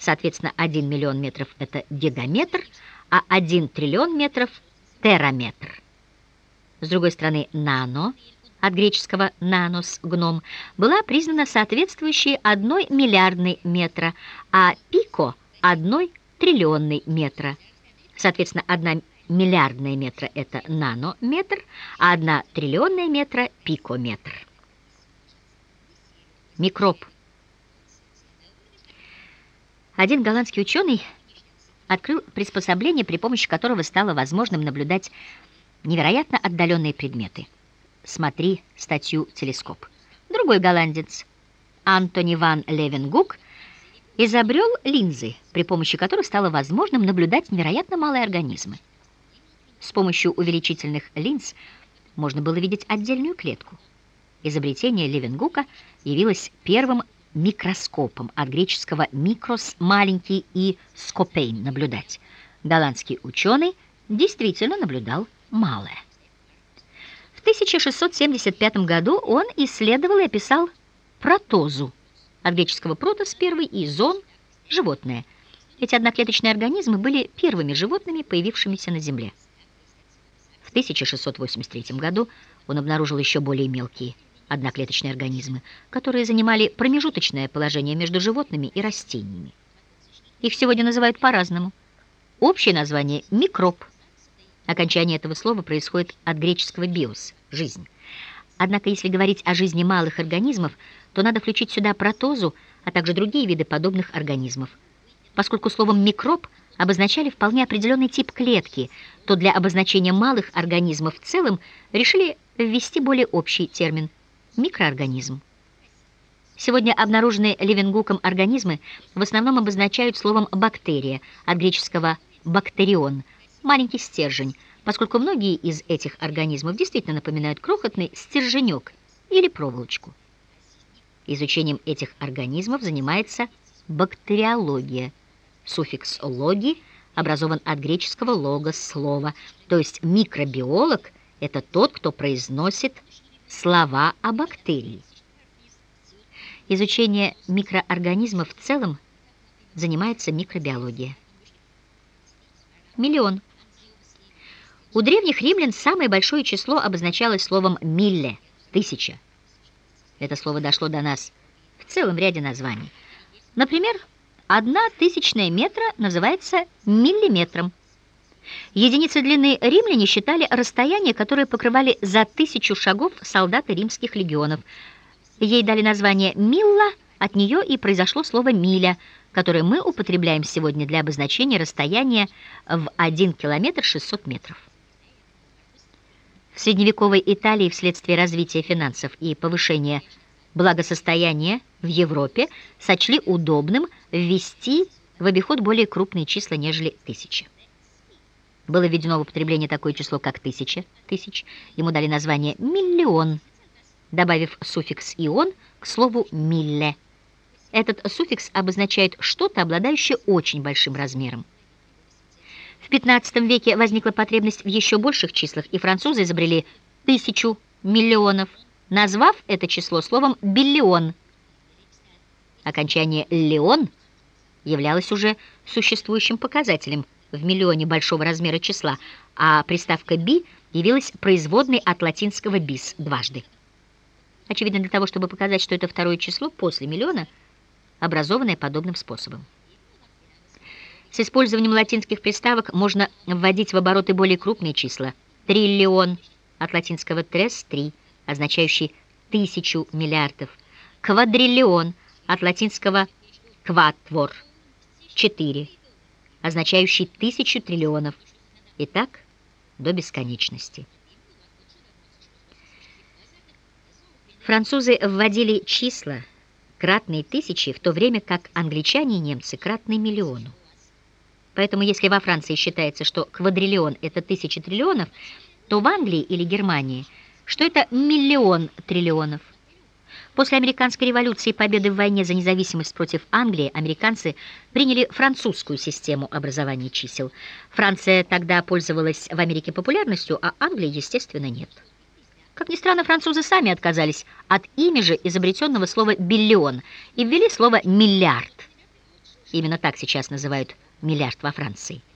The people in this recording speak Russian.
Соответственно, 1 миллион метров — это гигаметр, а 1 триллион метров — тераметр. С другой стороны, нано, от греческого «нанос» — гном, была признана соответствующей одной миллиардной метра, а пико — одной триллионной метра. Соответственно, одна миллиардная метра — это нанометр, а одна триллионная метра — пикометр. Микроб. Один голландский ученый открыл приспособление, при помощи которого стало возможным наблюдать невероятно отдаленные предметы. Смотри статью «Телескоп». Другой голландец, Антони ван Левенгук, изобрел линзы, при помощи которых стало возможным наблюдать невероятно малые организмы. С помощью увеличительных линз можно было видеть отдельную клетку. Изобретение Левенгука явилось первым микроскопом, от греческого «микрос» — «маленький» и «скопейн» — «наблюдать». Голландский ученый действительно наблюдал малое. В 1675 году он исследовал и описал протозу, от греческого «протос» — первый и «зон» — животное. Эти одноклеточные организмы были первыми животными, появившимися на Земле. В 1683 году он обнаружил еще более мелкие одноклеточные организмы, которые занимали промежуточное положение между животными и растениями. Их сегодня называют по-разному. Общее название – микроб. Окончание этого слова происходит от греческого «биос» – «жизнь». Однако, если говорить о жизни малых организмов, то надо включить сюда протозу, а также другие виды подобных организмов. Поскольку словом «микроб» обозначали вполне определенный тип клетки, то для обозначения малых организмов в целом решили ввести более общий термин – микроорганизм. Сегодня обнаруженные Левенгуком организмы в основном обозначают словом «бактерия» от греческого «бактерион» – маленький стержень, поскольку многие из этих организмов действительно напоминают крохотный стерженек или проволочку. Изучением этих организмов занимается бактериология – Суффикс «логи» образован от греческого «логос» — «слово», то есть микробиолог — это тот, кто произносит слова о бактерии. Изучение микроорганизмов в целом занимается микробиология. Миллион. У древних римлян самое большое число обозначалось словом «милле» — «тысяча». Это слово дошло до нас в целом ряде названий. Например, Одна тысячная метра называется миллиметром. Единицы длины римляне считали расстояние, которое покрывали за тысячу шагов солдаты римских легионов. Ей дали название «милла», от нее и произошло слово «миля», которое мы употребляем сегодня для обозначения расстояния в 1 километр 600 метров. В средневековой Италии вследствие развития финансов и повышения благосостояния в Европе сочли удобным ввести в обиход более крупные числа, нежели тысяча. Было введено в употребление такое число, как тысяча, тысяч. Ему дали название «миллион», добавив суффикс «ион» к слову «милле». Этот суффикс обозначает что-то, обладающее очень большим размером. В XV веке возникла потребность в еще больших числах, и французы изобрели тысячу миллионов, назвав это число словом «биллион». Окончание «леон» являлось уже существующим показателем в миллионе большого размера числа, а приставка «би» явилась производной от латинского «bis» дважды. Очевидно, для того, чтобы показать, что это второе число после миллиона, образованное подобным способом. С использованием латинских приставок можно вводить в обороты более крупные числа. Триллион от латинского «tres» — «три», означающий тысячу миллиардов. Квадриллион от латинского «кватвор» — четыре, означающий тысячу триллионов. И так до бесконечности. Французы вводили числа, кратные тысячи, в то время как англичане и немцы кратные миллиону. Поэтому если во Франции считается, что квадриллион — это тысяча триллионов, то в Англии или Германии — что это миллион триллионов. После американской революции и победы в войне за независимость против Англии американцы приняли французскую систему образования чисел. Франция тогда пользовалась в Америке популярностью, а Англия, естественно, нет. Как ни странно, французы сами отказались от ими же изобретенного слова «биллион» и ввели слово «миллиард». Именно так сейчас называют миллиард во Франции.